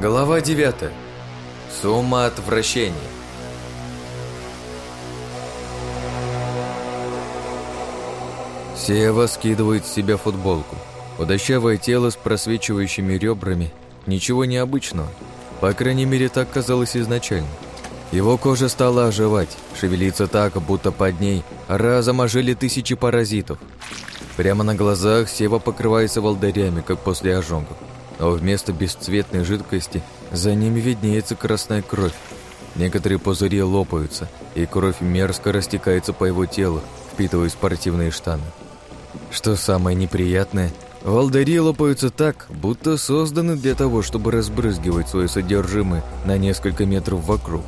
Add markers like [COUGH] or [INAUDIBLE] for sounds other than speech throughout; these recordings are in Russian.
Глава 9. Сумма отвращения. Сева скидывает с себя футболку. Удощавое тело с просвечивающими ребрами. Ничего необычного. По крайней мере, так казалось изначально. Его кожа стала оживать, шевелиться так, будто под ней разом ожили тысячи паразитов. Прямо на глазах Сева покрывается волдырями, как после ожогов. А вместо бесцветной жидкости за ними виднеется красная кровь. Некоторые пузыри лопаются, и кровь мерзко растекается по его телу, впитывая спортивные штаны. Что самое неприятное, волдыри лопаются так, будто созданы для того, чтобы разбрызгивать свое содержимое на несколько метров вокруг.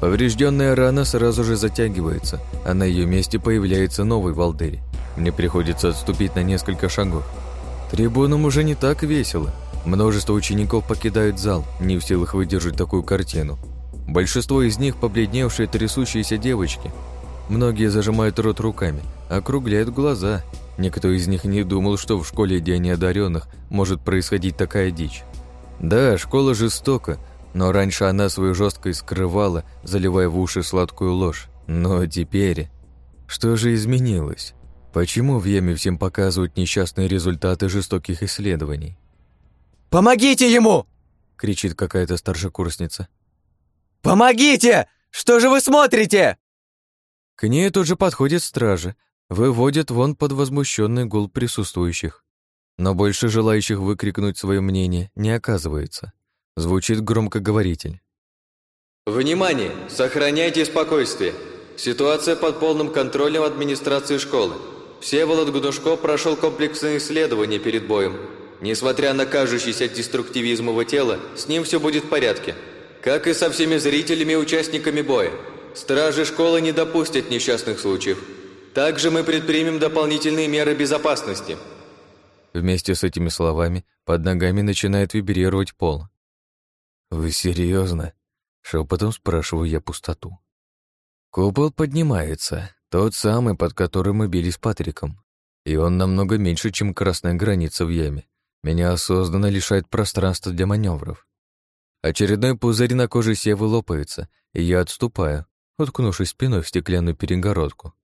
Поврежденная рана сразу же затягивается, а на ее месте появляется новый волдырь. Мне приходится отступить на несколько шагов. Трибунам уже не так весело. Множество учеников покидают зал, не в силах выдержать такую картину. Большинство из них побледневшие трясущиеся девочки. Многие зажимают рот руками, округляют глаза. Никто из них не думал, что в школе Дня неодаренных может происходить такая дичь. Да, школа жестока, но раньше она свою жесткость скрывала, заливая в уши сладкую ложь. Но теперь... Что же изменилось? Почему в яме всем показывают несчастные результаты жестоких исследований? «Помогите ему!» — кричит какая-то старшекурсница. «Помогите! Что же вы смотрите?» К ней тут же подходят стражи, выводят вон под возмущенный гул присутствующих. Но больше желающих выкрикнуть свое мнение не оказывается. Звучит громкоговоритель. «Внимание! Сохраняйте спокойствие! Ситуация под полным контролем администрации школы. Всеволод Гудушко прошел комплексное исследование перед боем. Несмотря на кажущийся деструктивизм его тела, с ним все будет в порядке. Как и со всеми зрителями и участниками боя. Стражи школы не допустят несчастных случаев. Также мы предпримем дополнительные меры безопасности». Вместе с этими словами под ногами начинает вибрировать пол. «Вы серьезно? шепотом спрашиваю я пустоту. Купол поднимается, тот самый, под которым мы били с Патриком. И он намного меньше, чем красная граница в яме. Меня осознанно лишает пространства для маневров. Очередной пузырь на коже Севы лопается, и я отступаю, уткнувшись спиной в стеклянную перегородку.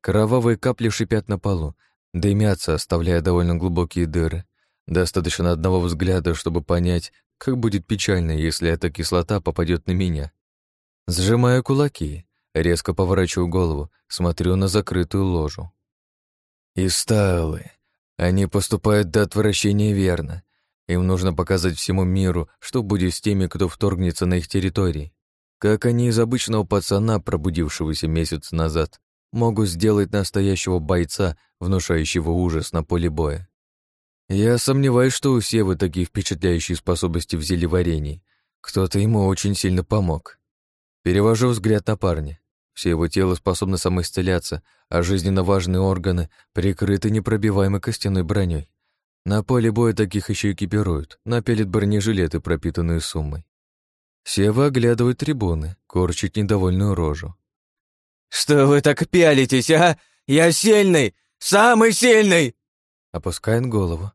Кровавые капли шипят на полу, дымятся, оставляя довольно глубокие дыры. Достаточно одного взгляда, чтобы понять, как будет печально, если эта кислота попадет на меня. Сжимаю кулаки, Резко поворачиваю голову, смотрю на закрытую ложу. И сталы. Они поступают до отвращения верно. Им нужно показать всему миру, что будет с теми, кто вторгнется на их территории. Как они из обычного пацана, пробудившегося месяц назад, могут сделать настоящего бойца, внушающего ужас на поле боя. Я сомневаюсь, что у Севы такие впечатляющие способности в зелеварении. Кто-то ему очень сильно помог. Перевожу взгляд на парня. Все его тело способно самоисцеляться, а жизненно важные органы прикрыты непробиваемой костяной броней. На поле боя таких еще экипируют, напялят бронежилеты, пропитанные суммой. Сева оглядывает трибуны, корчит недовольную рожу. «Что вы так пялитесь, а? Я сильный! Самый сильный!» Опускает голову.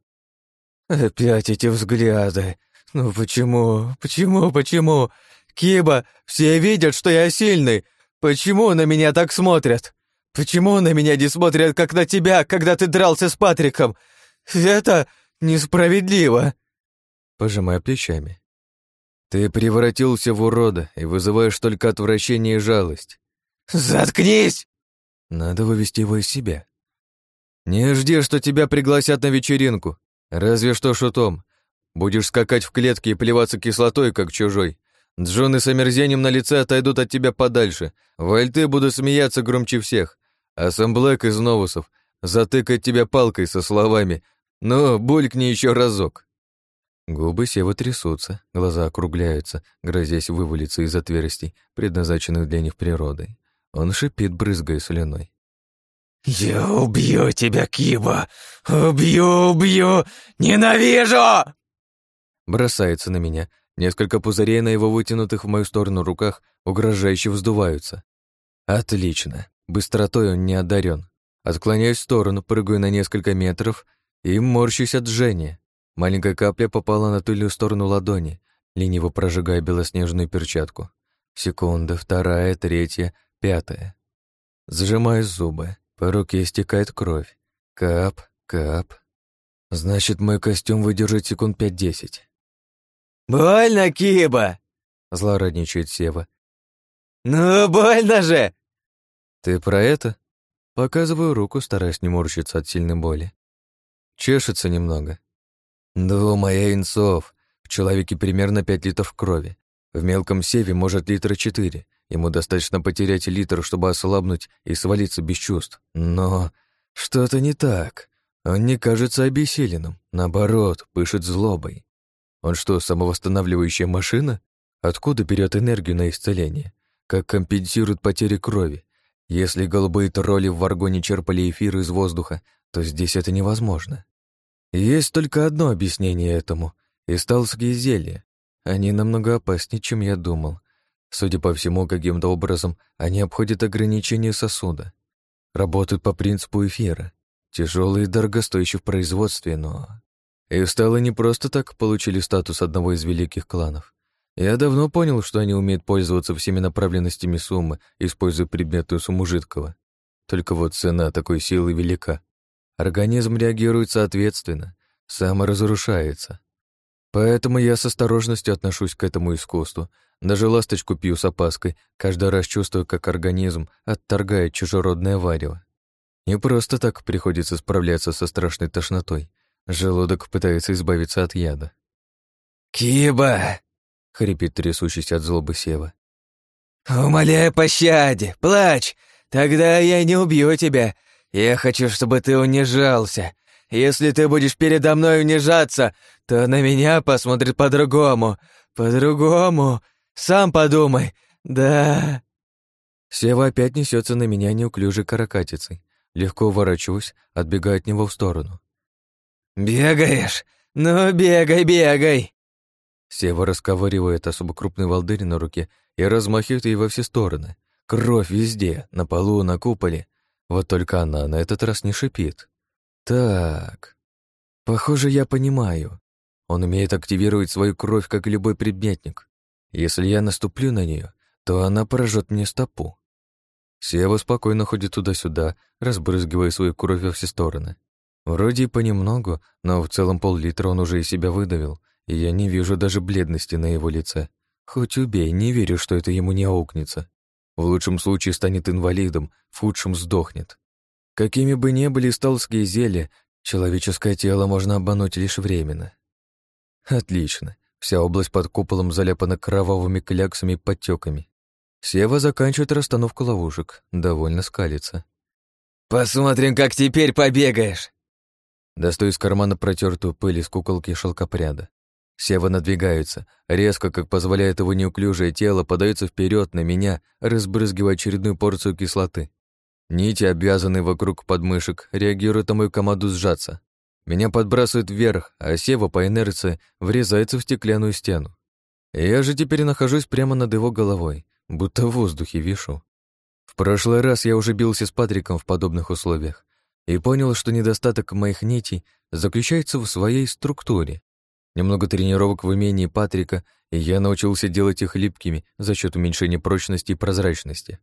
«Опять эти взгляды! Ну почему, почему, почему? Киба, все видят, что я сильный! Почему на меня так смотрят? Почему на меня не смотрят, как на тебя, когда ты дрался с Патриком? Это несправедливо!» Пожимая плечами. «Ты превратился в урода и вызываешь только отвращение и жалость». «Заткнись!» Надо вывести его из себя. «Не жди, что тебя пригласят на вечеринку. Разве что шутом. Будешь скакать в клетке и плеваться кислотой, как чужой. Джоны с омерзением на лице отойдут от тебя подальше. Вальты будут смеяться громче всех. А сам Блэк из Новусов затыкает тебя палкой со словами «Ну, булькни еще разок». Губы Сева трясутся, глаза округляются, грозясь вывалиться из отверстий, предназначенных для них природой. Он шипит, брызгая слюной. «Я убью тебя, Киба! Убью, убью! Ненавижу!» Бросается на меня, Несколько пузырей на его вытянутых в мою сторону руках угрожающе вздуваются. Отлично. Быстротой он не одарен. Отклоняюсь в сторону, прыгаю на несколько метров и морщусь от жжения. Маленькая капля попала на тыльную сторону ладони. лениво прожигая белоснежную перчатку. Секунда, вторая, третья, пятая. Сжимаю зубы, по руке стекает кровь. Кап, кап. Значит, мой костюм выдержит секунд пять-десять. «Больно, Киба!» — злорадничает Сева. «Ну, больно же!» «Ты про это?» Показываю руку, стараясь не морщиться от сильной боли. Чешется немного. Двумя инцов. В человеке примерно пять литров крови. В мелком севе может литра четыре. Ему достаточно потерять литр, чтобы ослабнуть и свалиться без чувств. Но что-то не так. Он не кажется обессиленным. Наоборот, пышет злобой. Он что, самовосстанавливающая машина? Откуда берет энергию на исцеление? Как компенсирует потери крови? Если голубые тролли в варгоне черпали эфир из воздуха, то здесь это невозможно. Есть только одно объяснение этому — исталские зелья. Они намного опаснее, чем я думал. Судя по всему, каким-то образом они обходят ограничения сосуда. Работают по принципу эфира. Тяжелые и дорогостоящие в производстве, но... И стало не просто так получили статус одного из великих кланов. Я давно понял, что они умеют пользоваться всеми направленностями суммы, используя предметную сумму жидкого. Только вот цена такой силы велика. Организм реагирует соответственно, саморазрушается. Поэтому я с осторожностью отношусь к этому искусству. Даже ласточку пью с опаской, каждый раз чувствую, как организм отторгает чужеродное варево. Не просто так приходится справляться со страшной тошнотой. Желудок пытается избавиться от яда. «Киба!» — хрипит трясущийся от злобы Сева. «Умоляю пощаде, плачь, тогда я не убью тебя. Я хочу, чтобы ты унижался. Если ты будешь передо мной унижаться, то на меня посмотрит по-другому. По-другому. Сам подумай. Да. Сева опять несется на меня неуклюжей каракатицей. Легко уворачиваюсь, отбегаю от него в сторону. «Бегаешь? Ну, бегай, бегай!» Сева расковыривает особо крупный волдырь на руке и размахивает ей во все стороны. Кровь везде, на полу, на куполе. Вот только она на этот раз не шипит. Так. Похоже, я понимаю. Он умеет активировать свою кровь, как любой предметник. Если я наступлю на нее, то она поражет мне стопу. Сева спокойно ходит туда-сюда, разбрызгивая свою кровь во все стороны. Вроде и понемногу, но в целом пол-литра он уже из себя выдавил, и я не вижу даже бледности на его лице. Хоть убей, не верю, что это ему не аукнется. В лучшем случае станет инвалидом, в худшем сдохнет. Какими бы ни были сталские зелья, человеческое тело можно обмануть лишь временно. Отлично. Вся область под куполом заляпана кровавыми кляксами и подтеками. Сева заканчивает расстановку ловушек, довольно скалится. «Посмотрим, как теперь побегаешь!» Достаю из кармана протертую пыль из куколки шелкопряда. Сева надвигается, резко, как позволяет его неуклюжее тело, подается вперед на меня, разбрызгивая очередную порцию кислоты. Нити, обвязанные вокруг подмышек, реагируют на мою команду сжаться. Меня подбрасывает вверх, а Сева по инерции врезается в стеклянную стену. Я же теперь нахожусь прямо над его головой, будто в воздухе вишу. В прошлый раз я уже бился с Патриком в подобных условиях и понял, что недостаток моих нитей заключается в своей структуре. Немного тренировок в умении Патрика, и я научился делать их липкими за счет уменьшения прочности и прозрачности.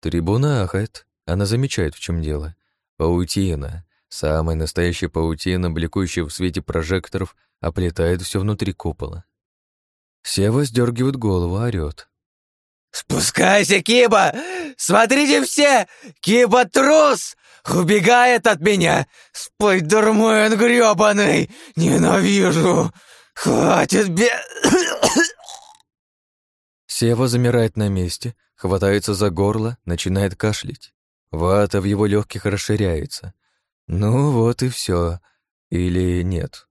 Трибуна ахает, она замечает, в чем дело. Паутина, самая настоящая паутина, бликующая в свете прожекторов, оплетает все внутри купола. Сева сдергивает голову, орёт. «Спускайся, Киба! Смотрите все! Киба трус! Убегает от меня! Спайдермен грёбаный! Ненавижу! Хватит бе...» [COUGHS] Сева замирает на месте, хватается за горло, начинает кашлять. Вата в его легких расширяется. Ну вот и все. Или нет.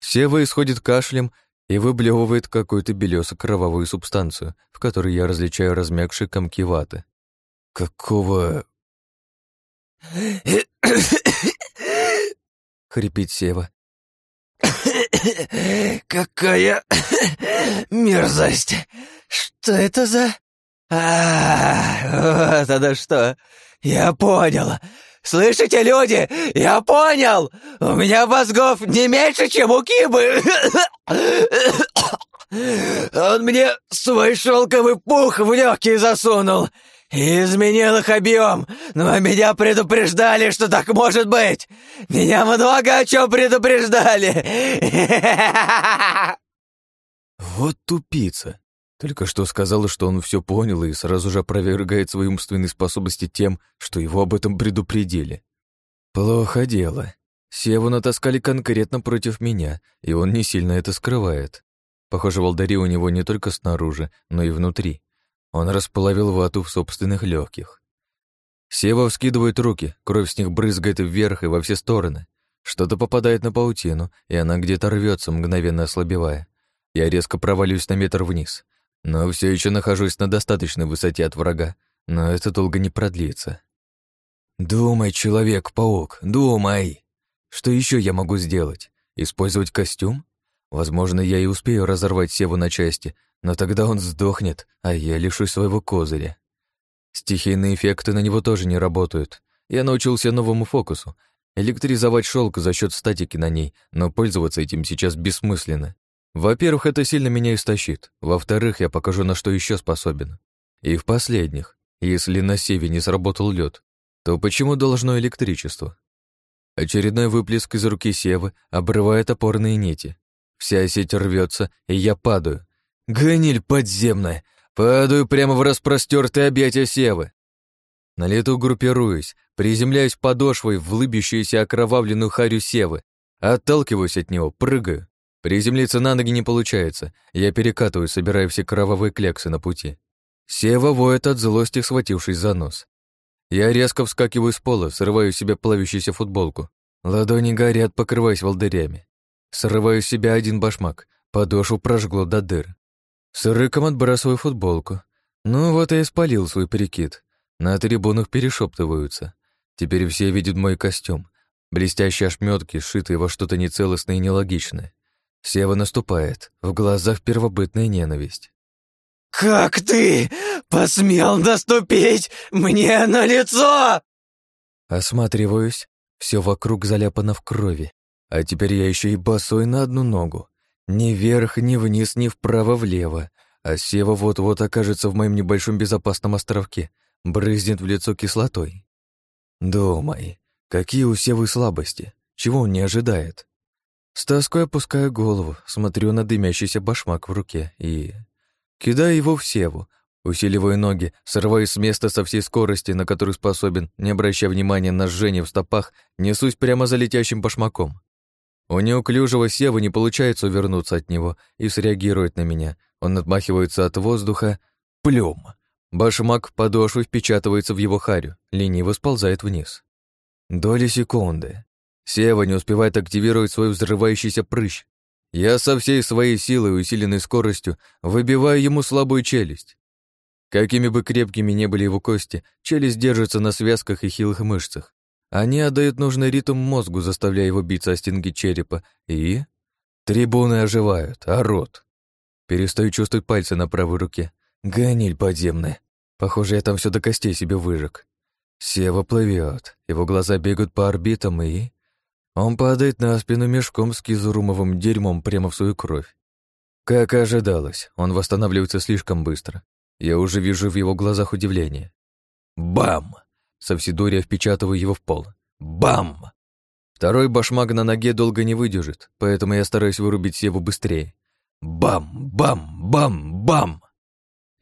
Сева исходит кашлем и выблевывает какую-то белесо-кровавую субстанцию, в которой я различаю размягшие комки ваты. Какого... [COUGHS] Хрипит Сева. [COUGHS] Какая мерзость! Что это за... А, вот оно что! «Я понял! Слышите, люди? Я понял! У меня мозгов не меньше, чем у Кибы!» Он мне свой шелковый пух в легкие засунул и изменил их объем, но меня предупреждали, что так может быть. Меня много о чем предупреждали. Вот тупица. Только что сказала, что он все понял и сразу же опровергает свои умственные способности тем, что его об этом предупредили. Плохо дело. Севу натаскали конкретно против меня, и он не сильно это скрывает. Похоже, волдари у него не только снаружи, но и внутри. Он расплавил вату в собственных легких. Сева вскидывает руки, кровь с них брызгает вверх и во все стороны. Что-то попадает на паутину, и она где-то рвется, мгновенно ослабевая. Я резко проваливаюсь на метр вниз, но все еще нахожусь на достаточной высоте от врага, но это долго не продлится. «Думай, Человек-паук, думай!» Что еще я могу сделать? Использовать костюм? Возможно, я и успею разорвать Севу на части, но тогда он сдохнет, а я лишусь своего козыря. Стихийные эффекты на него тоже не работают. Я научился новому фокусу — электризовать шелк за счет статики на ней, но пользоваться этим сейчас бессмысленно. Во-первых, это сильно меня истощит. Во-вторых, я покажу, на что еще способен. И в последних, если на Севе не сработал лед, то почему должно электричество? Очередной выплеск из руки Севы обрывает опорные нити. Вся сеть рвется, и я падаю. Гниль подземная! Падаю прямо в распростертые объятия Севы. На лету группируюсь, приземляюсь подошвой в лыбящуюся окровавленную харю Севы, отталкиваюсь от него, прыгаю. Приземлиться на ноги не получается, я перекатываю, собирая все кровавые кляксы на пути. Сева воет от злости, схватившись за нос. Я резко вскакиваю с пола, срываю с себя плавящуюся футболку. Ладони горят, покрываясь волдырями. Срываю с себя один башмак, подошву прожгло до дыр. С рыком отбрасываю футболку. Ну вот и испалил свой прикид. На трибунах перешептываются. Теперь все видят мой костюм. Блестящие ошметки, сшитые во что-то нецелостное и нелогичное. Сева наступает, в глазах первобытная ненависть. «Как ты посмел наступить мне на лицо?» Осматриваюсь, все вокруг заляпано в крови, а теперь я еще и босой на одну ногу. Ни вверх, ни вниз, ни вправо-влево, а Сева вот-вот окажется в моем небольшом безопасном островке, брызнет в лицо кислотой. Думай, какие у Севы слабости, чего он не ожидает. С тоской опускаю голову, смотрю на дымящийся башмак в руке и... Кидаю его в севу, усиливаю ноги, срываюсь с места со всей скорости, на которую способен, не обращая внимания на жжение в стопах, несусь прямо за летящим башмаком. У неуклюжего сева не получается увернуться от него и среагировать на меня. Он отмахивается от воздуха. Плюм! Башмак подошвы впечатывается в его харю, лениво сползает вниз. Доли секунды. Сева не успевает активировать свой взрывающийся прыщ, я со всей своей силой и усиленной скоростью выбиваю ему слабую челюсть. Какими бы крепкими не были его кости, челюсть держится на связках и хилых мышцах. Они отдают нужный ритм мозгу, заставляя его биться о стенки черепа, и... Трибуны оживают, а рот. Перестаю чувствовать пальцы на правой руке. Гониль подземная. Похоже, я там все до костей себе выжег. Сева плывет, его глаза бегают по орбитам и... Он падает на спину мешком с кизурумовым дерьмом прямо в свою кровь. Как и ожидалось, он восстанавливается слишком быстро. Я уже вижу в его глазах удивление. Бам! Со вседурия впечатываю его в пол. Бам! Второй башмак на ноге долго не выдержит, поэтому я стараюсь вырубить Севу быстрее. Бам! Бам! Бам! Бам!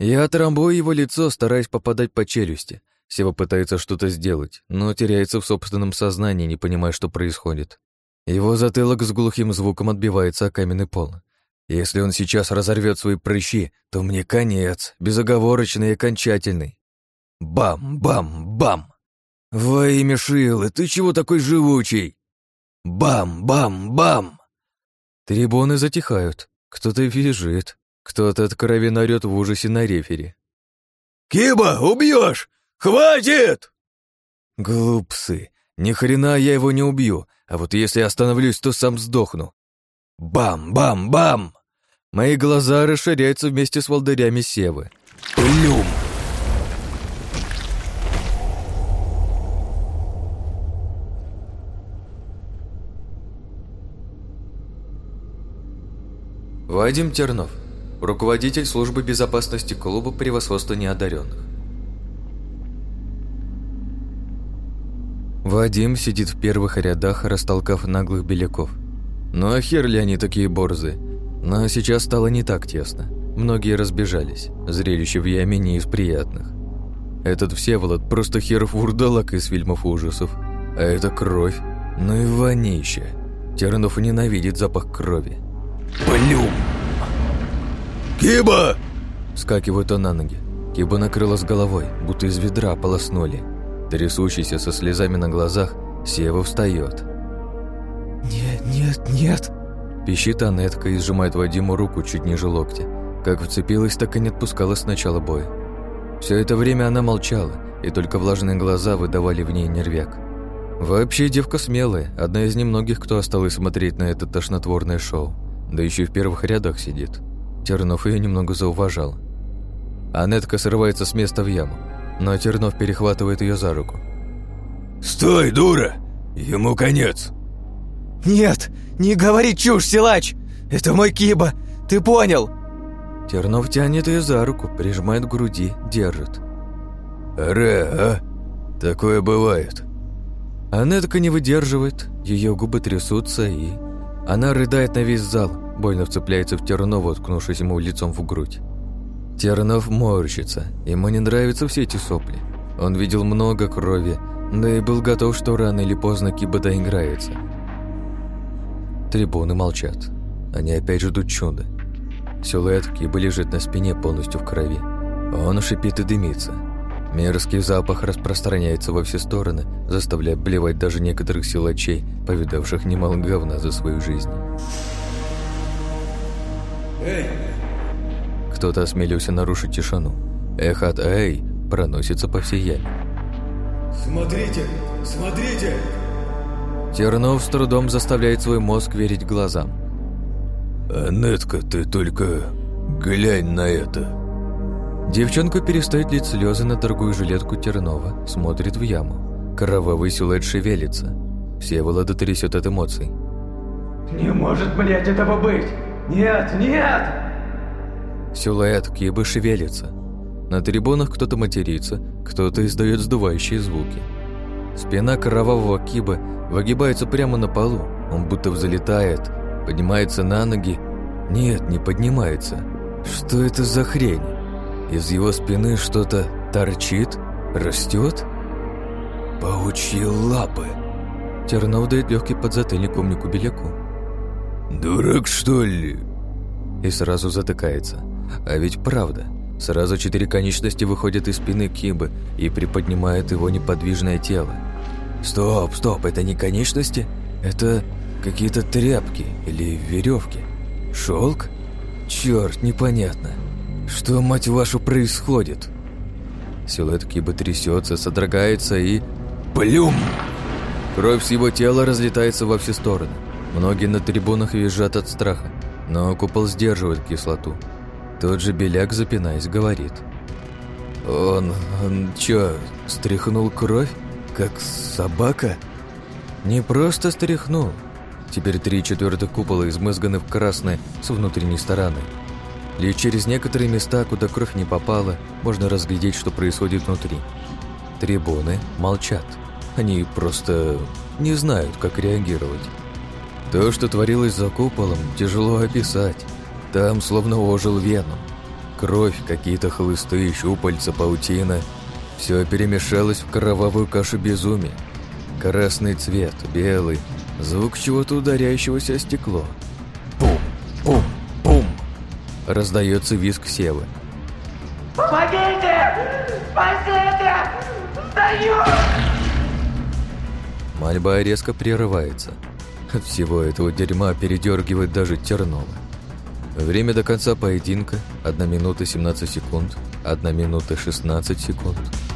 Я отрамбую его лицо, стараясь попадать по челюсти, Сева пытается что-то сделать, но теряется в собственном сознании, не понимая, что происходит. Его затылок с глухим звуком отбивается о каменный пол. Если он сейчас разорвет свои прыщи, то мне конец, безоговорочный и окончательный. Бам, бам, бам! Во имя Шилы, ты чего такой живучий? Бам, бам, бам! Трибуны затихают, кто-то визжит, кто-то откровенно орёт в ужасе на рефере. «Киба, убьешь! «Хватит!» Глупцы! Ни хрена я его не убью, а вот если остановлюсь, то сам сдохну. Бам-бам-бам! Мои глаза расширяются вместе с волдырями Севы. Плюм! Вадим Тернов. руководитель службы безопасности клуба превосходства неодаренных. Вадим сидит в первых рядах, растолкав наглых беляков. Ну а хер ли они такие борзы? Но сейчас стало не так тесно. Многие разбежались. Зрелище в яме не из приятных. Этот Всеволод просто херов вурдалак из фильмов ужасов. А это кровь. Ну и вонище. Тернов ненавидит запах крови. Плюм! «Киба!» Скакивает он на ноги. Киба накрыла с головой, будто из ведра полоснули. Трясущийся со слезами на глазах, Сева встает. «Нет, нет, нет!» Пищит Анетка и сжимает Вадиму руку чуть ниже локтя. Как вцепилась, так и не отпускала с начала боя. Все это время она молчала, и только влажные глаза выдавали в ней нервяк. Вообще девка смелая, одна из немногих, кто осталось смотреть на это тошнотворное шоу. Да еще и в первых рядах сидит. Тернов ее немного зауважал. Анетка срывается с места в яму, но Тернов перехватывает ее за руку. «Стой, дура! Ему конец!» «Нет, не говори чушь, силач! Это мой Киба, ты понял?» Тернов тянет ее за руку, прижимает к груди, держит. «Ре, а? Такое бывает». Анетка не выдерживает, ее губы трясутся, и... Она рыдает на весь зал, больно вцепляется в Тернова, уткнувшись ему лицом в грудь. Тернов морщится, ему не нравятся все эти сопли. Он видел много крови, да и был готов, что рано или поздно Киба доиграется. Трибуны молчат. Они опять ждут чуда. Силуэт Киба лежит на спине полностью в крови. Он шипит и дымится. Мерзкий запах распространяется во все стороны, заставляя блевать даже некоторых силачей, повидавших немало говна за свою жизнь. «Эй!» Кто-то осмелился нарушить тишину. Эхо от «Эй!» проносится по всей яме. «Смотрите! Смотрите!» Тернов с трудом заставляет свой мозг верить глазам. «Анетка, ты только глянь на это!» Девчонка перестает лить слезы на дорогую жилетку Тернова, смотрит в яму. Кровавый силуэт шевелится. Всеволода трясет от эмоций. «Не может, блядь, этого быть! Нет, нет!» Силуэт Кибы шевелится. На трибунах кто-то матерится, кто-то издает сдувающие звуки. Спина кровавого Кибы выгибается прямо на полу. Он будто взлетает, поднимается на ноги. Нет, не поднимается. Что это за хрень? Из его спины что-то торчит, растет. Паучьи лапы. Тернов дает легкий подзатыльник умнику Беляку. «Дурак, что ли?» И сразу затыкается. А ведь правда. Сразу четыре конечности выходят из спины Кибы и приподнимают его неподвижное тело. Стоп, стоп, это не конечности? Это какие-то тряпки или веревки? Шелк? Черт, непонятно. Что, мать вашу, происходит? Силуэт Кибы трясется, содрогается и... Плюм! Кровь с его тела разлетается во все стороны. Многие на трибунах визжат от страха, но купол сдерживает кислоту. Тот же Беляк, запинаясь, говорит. «Он... он чё, стряхнул кровь? Как собака?» «Не просто стряхнул. Теперь три четвертых купола измызганы в красное с внутренней стороны. Лишь через некоторые места, куда кровь не попала, можно разглядеть, что происходит внутри. Трибуны молчат. Они просто не знают, как реагировать. То, что творилось за куполом, тяжело описать. Там словно ожил веном. Кровь, какие-то хлысты, щупальца, паутина. Все перемешалось в кровавую кашу безумия. Красный цвет, белый, звук чего-то ударяющегося о стекло. Пум, пум, пум. Раздается визг Севы. Помогите! Спасите! Сдаю! Мольба резко прерывается. От всего этого дерьма передергивает даже Тернова. Время до конца поединка – 1 минута 17 секунд, 1 минута 16 секунд –